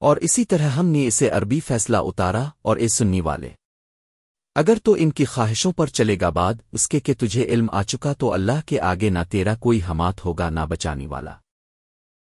اور اسی طرح ہم نے اسے عربی فیصلہ اتارا اور اے سننی والے۔ اگر تو ان کی خواہشوں پر چلے گا بعد، اس کے کہ تجھے علم آ چکا تو اللہ کے آگے نہ تیرا کوئی حمات ہوگا نہ بچانی والا۔